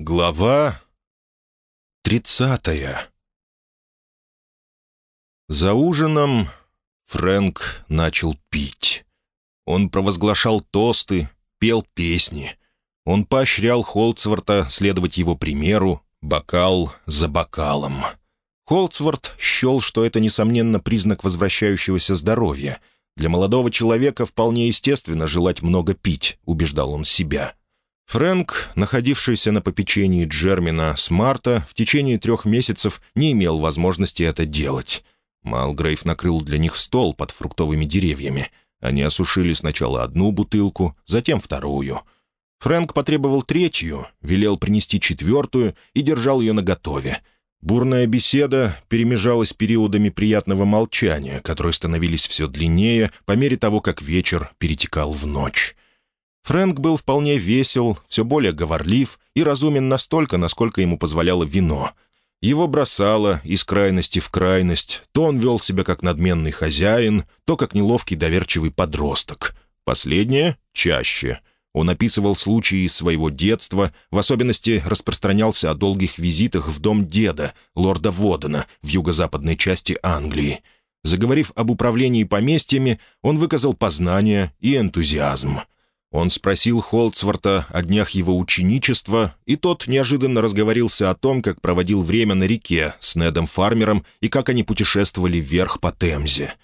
Глава тридцатая За ужином Фрэнк начал пить. Он провозглашал тосты, пел песни. Он поощрял Холцворта следовать его примеру, бокал за бокалом. Холцворт счел, что это, несомненно, признак возвращающегося здоровья. Для молодого человека вполне естественно желать много пить, убеждал он себя. Фрэнк, находившийся на попечении Джермина с марта, в течение трех месяцев не имел возможности это делать. Малгрейв накрыл для них стол под фруктовыми деревьями. Они осушили сначала одну бутылку, затем вторую. Фрэнк потребовал третью, велел принести четвертую и держал ее наготове — Бурная беседа перемежалась периодами приятного молчания, которые становились все длиннее по мере того, как вечер перетекал в ночь. Фрэнк был вполне весел, все более говорлив и разумен настолько, насколько ему позволяло вино. Его бросало из крайности в крайность, то он вел себя как надменный хозяин, то как неловкий доверчивый подросток. Последнее — чаще — он описывал случаи из своего детства, в особенности распространялся о долгих визитах в дом деда, лорда Водена, в юго-западной части Англии. Заговорив об управлении поместьями, он выказал познание и энтузиазм. Он спросил Холцворта о днях его ученичества, и тот неожиданно разговорился о том, как проводил время на реке с Недом Фармером и как они путешествовали вверх по Темзе.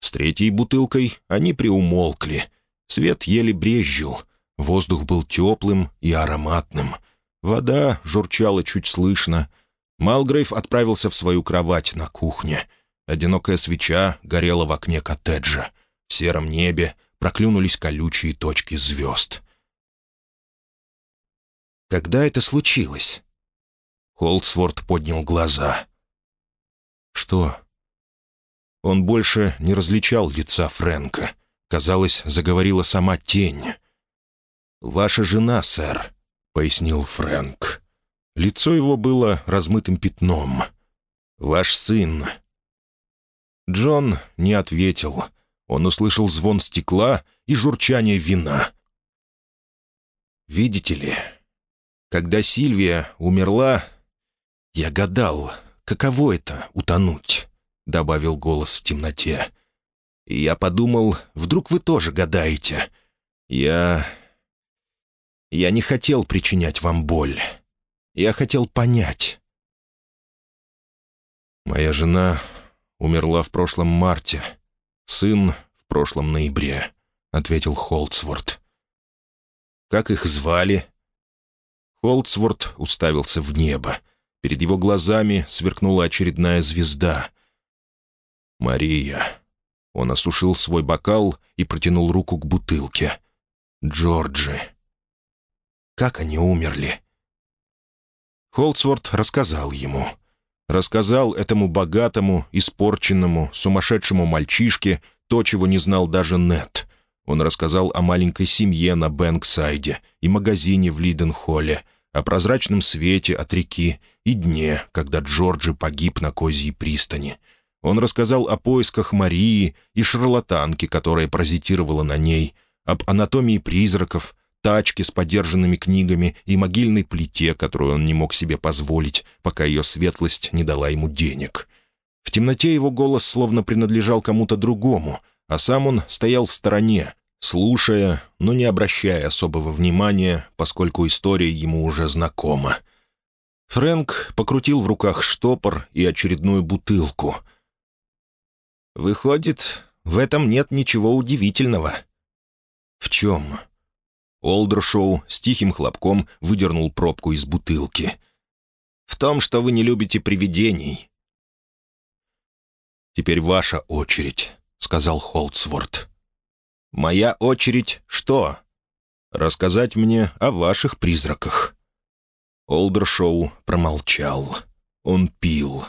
С третьей бутылкой они приумолкли. Свет еле брезжил — Воздух был теплым и ароматным. Вода журчала чуть слышно. Малгрейв отправился в свою кровать на кухне. Одинокая свеча горела в окне коттеджа. В сером небе проклюнулись колючие точки звезд. «Когда это случилось?» Холдсворт поднял глаза. «Что?» Он больше не различал лица Фрэнка. Казалось, заговорила сама тень. «Ваша жена, сэр», — пояснил Фрэнк. Лицо его было размытым пятном. «Ваш сын». Джон не ответил. Он услышал звон стекла и журчание вина. «Видите ли, когда Сильвия умерла, я гадал, каково это — утонуть», — добавил голос в темноте. «И я подумал, вдруг вы тоже гадаете. Я я не хотел причинять вам боль. Я хотел понять. Моя жена умерла в прошлом марте, сын в прошлом ноябре, — ответил Холдсворт. «Как их звали?» Холдсворт уставился в небо. Перед его глазами сверкнула очередная звезда. «Мария». Он осушил свой бокал и протянул руку к бутылке. «Джорджи». Как они умерли?» Холдсворт рассказал ему. Рассказал этому богатому, испорченному, сумасшедшему мальчишке то, чего не знал даже Нет. Он рассказал о маленькой семье на Бэнксайде и магазине в Лиденхолле, о прозрачном свете от реки и дне, когда Джорджи погиб на Козьей пристани. Он рассказал о поисках Марии и шарлатанки, которая паразитировала на ней, об анатомии призраков, тачке с подержанными книгами и могильной плите, которую он не мог себе позволить, пока ее светлость не дала ему денег. В темноте его голос словно принадлежал кому-то другому, а сам он стоял в стороне, слушая, но не обращая особого внимания, поскольку история ему уже знакома. Фрэнк покрутил в руках штопор и очередную бутылку. «Выходит, в этом нет ничего удивительного». «В чем?» Олдершоу с тихим хлопком выдернул пробку из бутылки. «В том, что вы не любите привидений». «Теперь ваша очередь», — сказал Холдсворт. «Моя очередь что?» «Рассказать мне о ваших призраках». Олдершоу промолчал. Он пил.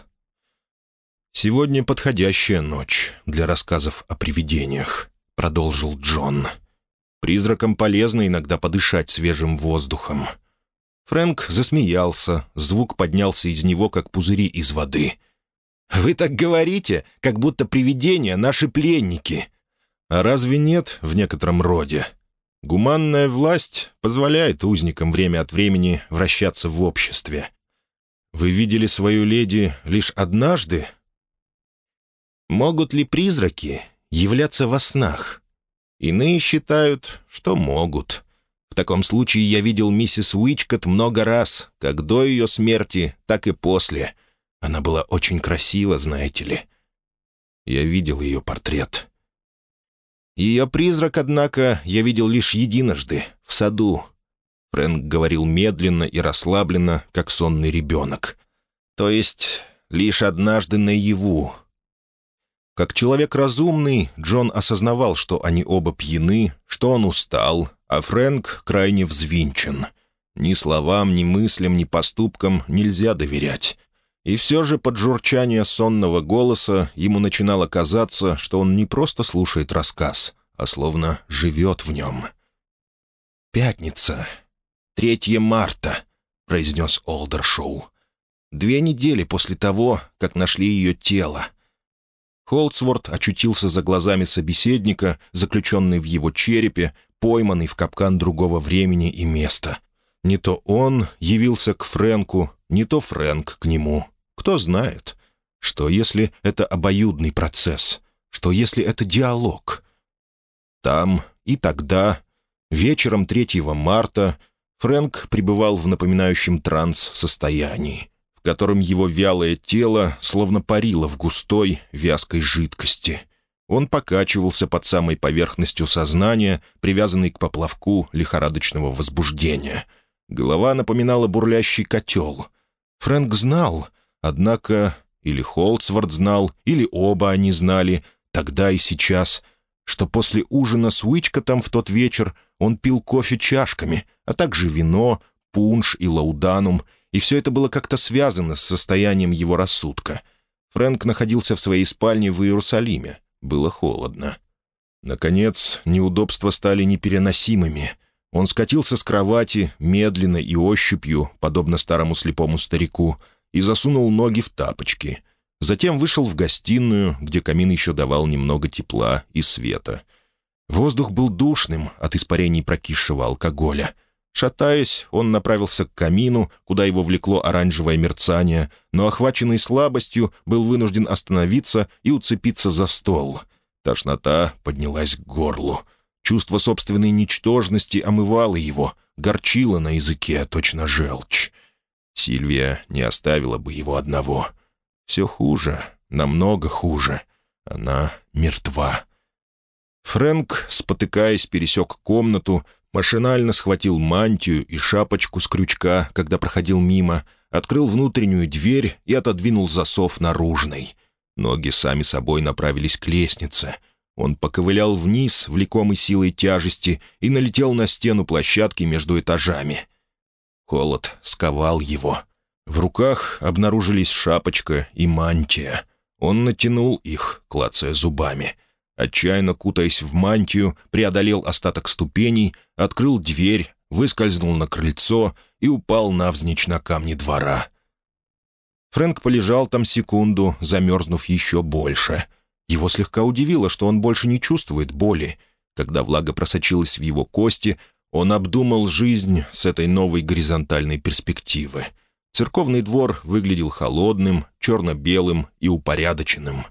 «Сегодня подходящая ночь для рассказов о привидениях», — продолжил Джон. «Джон». Призракам полезно иногда подышать свежим воздухом. Фрэнк засмеялся, звук поднялся из него, как пузыри из воды. «Вы так говорите, как будто привидения — наши пленники». «А разве нет в некотором роде?» Гуманная власть позволяет узникам время от времени вращаться в обществе. Вы видели свою леди лишь однажды? Могут ли призраки являться во снах? Иные считают, что могут. В таком случае я видел миссис Уичкот много раз, как до ее смерти, так и после. Она была очень красива, знаете ли. Я видел ее портрет. Ее призрак, однако, я видел лишь единожды, в саду. Фрэнк говорил медленно и расслабленно, как сонный ребенок. То есть лишь однажды наяву. Как человек разумный, Джон осознавал, что они оба пьяны, что он устал, а Фрэнк крайне взвинчен. Ни словам, ни мыслям, ни поступкам нельзя доверять. И все же под журчание сонного голоса ему начинало казаться, что он не просто слушает рассказ, а словно живет в нем. «Пятница. 3 марта», — произнес Олдершоу. «Две недели после того, как нашли ее тело». Холдсворт очутился за глазами собеседника, заключенный в его черепе, пойманный в капкан другого времени и места. Не то он явился к Фрэнку, не то Фрэнк к нему. Кто знает? Что, если это обоюдный процесс? Что, если это диалог? Там и тогда, вечером 3 марта, Фрэнк пребывал в напоминающем транс состоянии, в котором его вялое тело словно парило в густой, вязкой жидкости. Он покачивался под самой поверхностью сознания, привязанный к поплавку лихорадочного возбуждения. Голова напоминала бурлящий котел. Фрэнк знал — Однако или Холцвард знал, или оба они знали, тогда и сейчас, что после ужина с Уичкотом в тот вечер он пил кофе чашками, а также вино, пунш и лауданум, и все это было как-то связано с состоянием его рассудка. Фрэнк находился в своей спальне в Иерусалиме. Было холодно. Наконец, неудобства стали непереносимыми. Он скатился с кровати, медленно и ощупью, подобно старому слепому старику, и засунул ноги в тапочки. Затем вышел в гостиную, где камин еще давал немного тепла и света. Воздух был душным от испарений прокисшего алкоголя. Шатаясь, он направился к камину, куда его влекло оранжевое мерцание, но, охваченный слабостью, был вынужден остановиться и уцепиться за стол. Тошнота поднялась к горлу. Чувство собственной ничтожности омывало его, горчило на языке, точно желчь. Сильвия не оставила бы его одного. Все хуже, намного хуже. Она мертва. Фрэнк, спотыкаясь, пересек комнату, машинально схватил мантию и шапочку с крючка, когда проходил мимо, открыл внутреннюю дверь и отодвинул засов наружной. Ноги сами собой направились к лестнице. Он поковылял вниз, влекомый силой тяжести, и налетел на стену площадки между этажами. Холод сковал его. В руках обнаружились шапочка и мантия. Он натянул их, клацая зубами. Отчаянно кутаясь в мантию, преодолел остаток ступеней, открыл дверь, выскользнул на крыльцо и упал навзничь на камни двора. Фрэнк полежал там секунду, замерзнув еще больше. Его слегка удивило, что он больше не чувствует боли. Когда влага просочилась в его кости, он обдумал жизнь с этой новой горизонтальной перспективы. Церковный двор выглядел холодным, черно-белым и упорядоченным.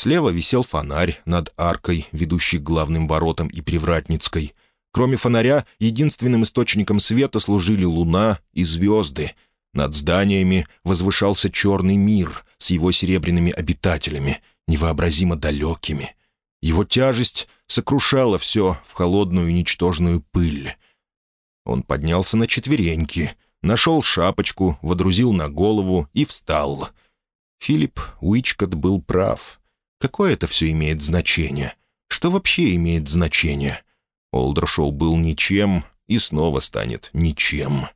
Слева висел фонарь над аркой, ведущей к главным воротам и Привратницкой. Кроме фонаря, единственным источником света служили луна и звезды. Над зданиями возвышался черный мир с его серебряными обитателями, невообразимо далекими. Его тяжесть сокрушала все в холодную ничтожную пыль. Он поднялся на четвереньки, нашел шапочку, водрузил на голову и встал. Филипп Уичкот был прав. Какое это все имеет значение? Что вообще имеет значение? Олдершоу был ничем и снова станет ничем.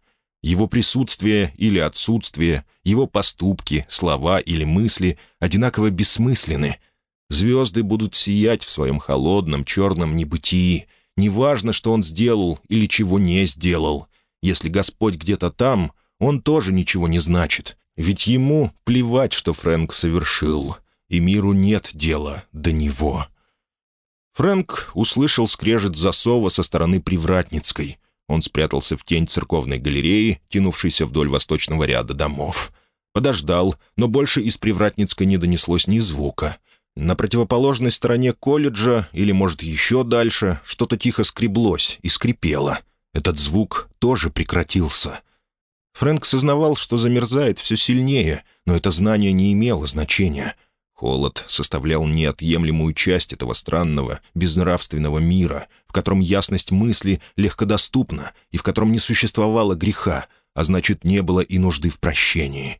Его присутствие или отсутствие, его поступки, слова или мысли одинаково бессмысленны — Звезды будут сиять в своем холодном черном небытии. Неважно, что он сделал или чего не сделал. Если Господь где-то там, он тоже ничего не значит. Ведь ему плевать, что Фрэнк совершил, и миру нет дела до него. Фрэнк услышал скрежет засова со стороны Привратницкой. Он спрятался в тень церковной галереи, тянувшейся вдоль восточного ряда домов. Подождал, но больше из Привратницкой не донеслось ни звука. На противоположной стороне колледжа, или, может, еще дальше, что-то тихо скреблось и скрипело. Этот звук тоже прекратился. Фрэнк сознавал, что замерзает все сильнее, но это знание не имело значения. Холод составлял неотъемлемую часть этого странного, безнравственного мира, в котором ясность мысли легкодоступна и в котором не существовало греха, а значит, не было и нужды в прощении.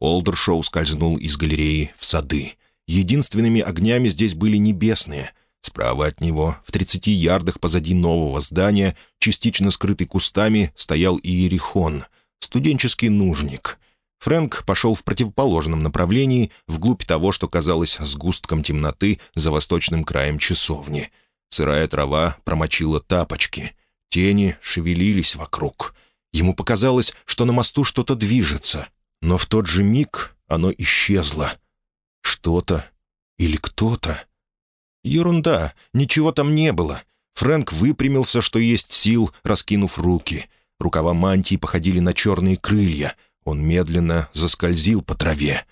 Олдершоу скользнул из галереи в сады. Единственными огнями здесь были небесные. Справа от него, в тридцати ярдах позади нового здания, частично скрытый кустами, стоял Иерихон, студенческий нужник. Фрэнк пошел в противоположном направлении, вглубь того, что казалось сгустком темноты за восточным краем часовни. Сырая трава промочила тапочки. Тени шевелились вокруг. Ему показалось, что на мосту что-то движется. Но в тот же миг оно исчезло — что-то или кто-то. Ерунда, ничего там не было. Фрэнк выпрямился, что есть сил, раскинув руки. Рукава мантии походили на черные крылья. Он медленно заскользил по траве.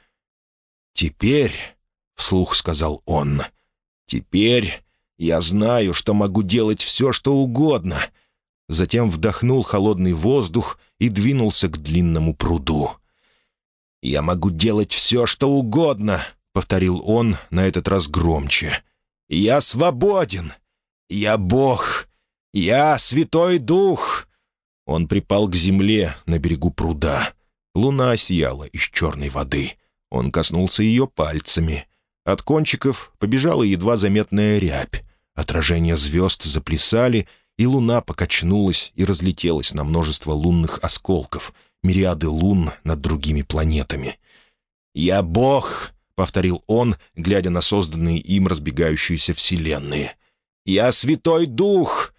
«Теперь», — вслух сказал он, — «теперь я знаю, что могу делать все, что угодно». Затем вдохнул холодный воздух и двинулся к длинному пруду. «Я могу делать все, что угодно», повторил он на этот раз громче. «Я свободен! Я Бог! Я Святой Дух!» Он припал к земле на берегу пруда. Луна сияла из черной воды. Он коснулся ее пальцами. От кончиков побежала едва заметная рябь. Отражения звезд заплясали, и луна покачнулась и разлетелась на множество лунных осколков, мириады лун над другими планетами. «Я Бог! — повторил он, глядя на созданные им разбегающиеся вселенные. «Я Святой Дух!»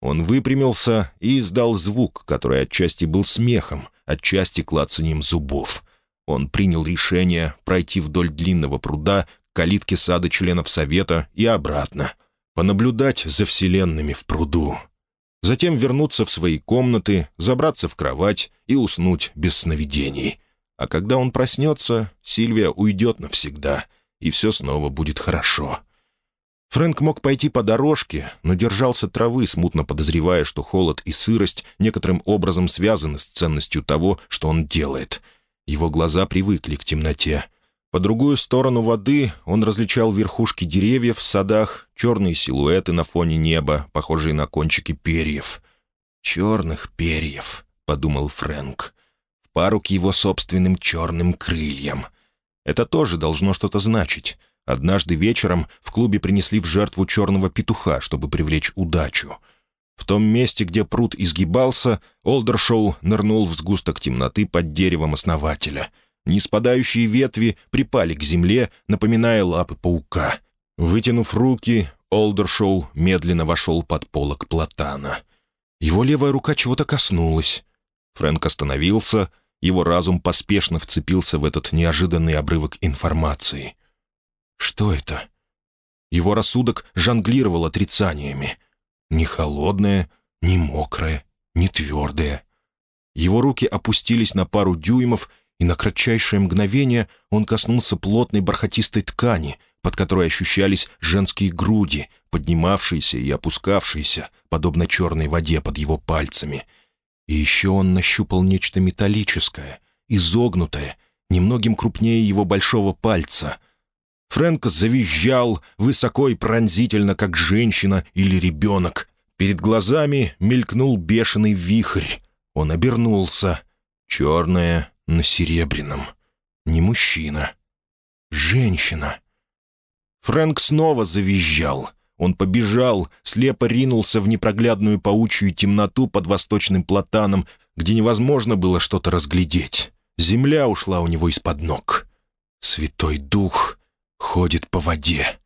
Он выпрямился и издал звук, который отчасти был смехом, отчасти клацанием зубов. Он принял решение пройти вдоль длинного пруда к калитке сада членов Совета и обратно, понаблюдать за вселенными в пруду. Затем вернуться в свои комнаты, забраться в кровать и уснуть без сновидений — а когда он проснется, Сильвия уйдет навсегда, и все снова будет хорошо. Фрэнк мог пойти по дорожке, но держался травы, смутно подозревая, что холод и сырость некоторым образом связаны с ценностью того, что он делает. Его глаза привыкли к темноте. По другую сторону воды он различал верхушки деревьев в садах, черные силуэты на фоне неба, похожие на кончики перьев. «Черных перьев», — подумал Фрэнк пару к его собственным черным крыльям. Это тоже должно что-то значить. Однажды вечером в клубе принесли в жертву черного петуха, чтобы привлечь удачу. В том месте, где пруд изгибался, Олдершоу нырнул в сгусток темноты под деревом основателя. Неспадающие ветви припали к земле, напоминая лапы паука. Вытянув руки, Олдершоу медленно вошел под полок платана. Его левая рука чего-то коснулась. Фрэнк остановился — его разум поспешно вцепился в этот неожиданный обрывок информации. Что это? Его рассудок жонглировал отрицаниями. Ни холодное, ни мокрое, ни твердое. Его руки опустились на пару дюймов, и на кратчайшее мгновение он коснулся плотной бархатистой ткани, под которой ощущались женские груди, поднимавшиеся и опускавшиеся, подобно черной воде под его пальцами — и еще он нащупал нечто металлическое, изогнутое, немногим крупнее его большого пальца. Фрэнк завизжал высоко и пронзительно, как женщина или ребенок. Перед глазами мелькнул бешеный вихрь. Он обернулся. Черное на серебряном. Не мужчина. Женщина. Фрэнк снова завизжал — он побежал, слепо ринулся в непроглядную паучью темноту под восточным платаном, где невозможно было что-то разглядеть. Земля ушла у него из-под ног. Святой Дух ходит по воде.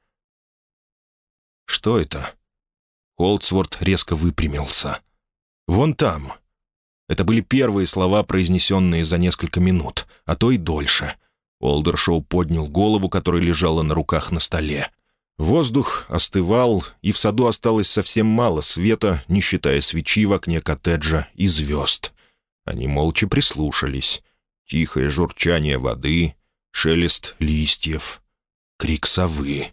Что это? Холдсворт резко выпрямился. «Вон там». Это были первые слова, произнесенные за несколько минут, а то и дольше. Олдершоу поднял голову, которая лежала на руках на столе. Воздух остывал, и в саду осталось совсем мало света, не считая свечи в окне коттеджа и звезд. Они молча прислушались. Тихое журчание воды, шелест листьев, крик совы.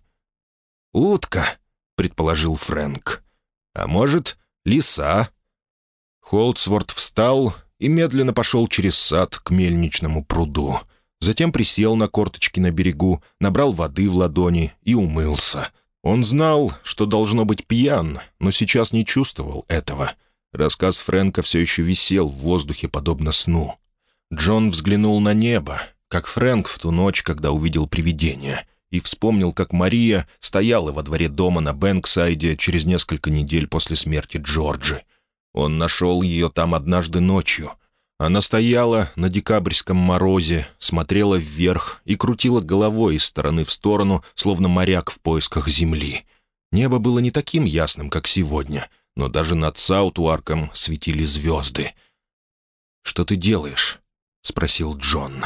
«Утка», — предположил Фрэнк. «А может, лиса?» Холдсворт встал и медленно пошел через сад к мельничному пруду. Затем присел на корточки на берегу, набрал воды в ладони и умылся. Он знал, что должно быть пьян, но сейчас не чувствовал этого. Рассказ Фрэнка все еще висел в воздухе, подобно сну. Джон взглянул на небо, как Фрэнк в ту ночь, когда увидел привидение, и вспомнил, как Мария стояла во дворе дома на Бэнксайде через несколько недель после смерти Джорджи. Он нашел ее там однажды ночью — она стояла на декабрьском морозе, смотрела вверх и крутила головой из стороны в сторону, словно моряк в поисках земли. Небо было не таким ясным, как сегодня, но даже над Саутуарком светили звезды. «Что ты делаешь?» — спросил Джон.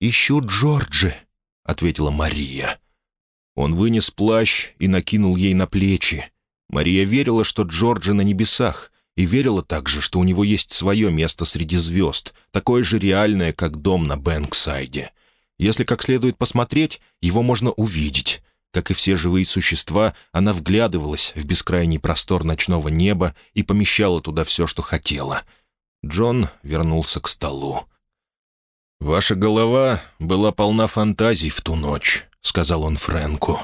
«Ищу Джорджи», — ответила Мария. Он вынес плащ и накинул ей на плечи. Мария верила, что Джорджи на небесах, и верила также, что у него есть свое место среди звезд, такое же реальное, как дом на Бэнксайде. Если как следует посмотреть, его можно увидеть. Как и все живые существа, она вглядывалась в бескрайний простор ночного неба и помещала туда все, что хотела. Джон вернулся к столу. «Ваша голова была полна фантазий в ту ночь», — сказал он Фрэнку.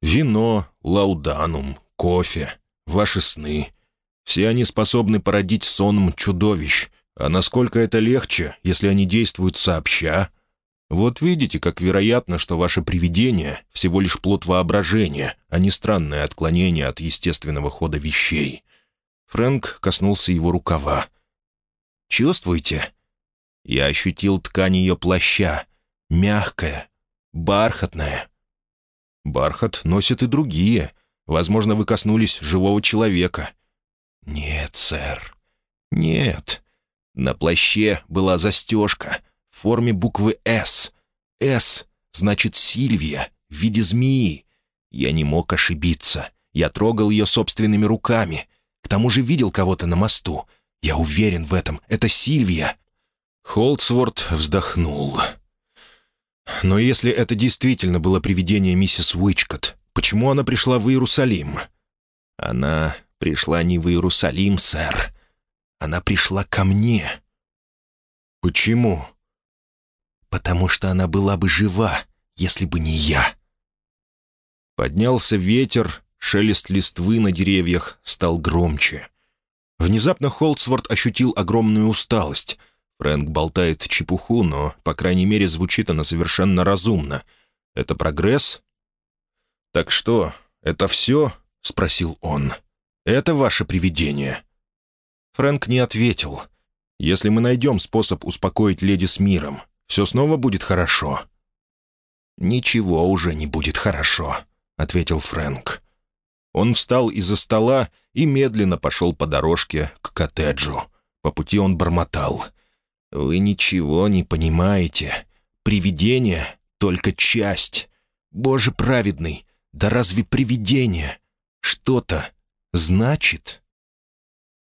«Вино, лауданум, кофе, ваши сны. Все они способны породить сонм чудовищ. А насколько это легче, если они действуют сообща? Вот видите, как вероятно, что ваше привидение — всего лишь плод воображения, а не странное отклонение от естественного хода вещей. Фрэнк коснулся его рукава. «Чувствуете?» Я ощутил ткань ее плаща. Мягкая, бархатная. Бархат носят и другие. Возможно, вы коснулись живого человека. «Нет, сэр. Нет. На плаще была застежка в форме буквы «С». «С» значит «Сильвия» в виде змеи. Я не мог ошибиться. Я трогал ее собственными руками. К тому же видел кого-то на мосту. Я уверен в этом. Это Сильвия». Холдсворт вздохнул. «Но если это действительно было привидение миссис Уичкот, почему она пришла в Иерусалим?» «Она пришла не в Иерусалим, сэр. Она пришла ко мне». «Почему?» «Потому что она была бы жива, если бы не я». Поднялся ветер, шелест листвы на деревьях стал громче. Внезапно Холдсворт ощутил огромную усталость. Фрэнк болтает чепуху, но, по крайней мере, звучит она совершенно разумно. Это прогресс? «Так что, это все?» — спросил он. Это ваше привидение?» Фрэнк не ответил. «Если мы найдем способ успокоить леди с миром, все снова будет хорошо». «Ничего уже не будет хорошо», — ответил Фрэнк. Он встал из-за стола и медленно пошел по дорожке к коттеджу. По пути он бормотал. «Вы ничего не понимаете. Привидение — только часть. Боже праведный, да разве привидение? Что-то Значит,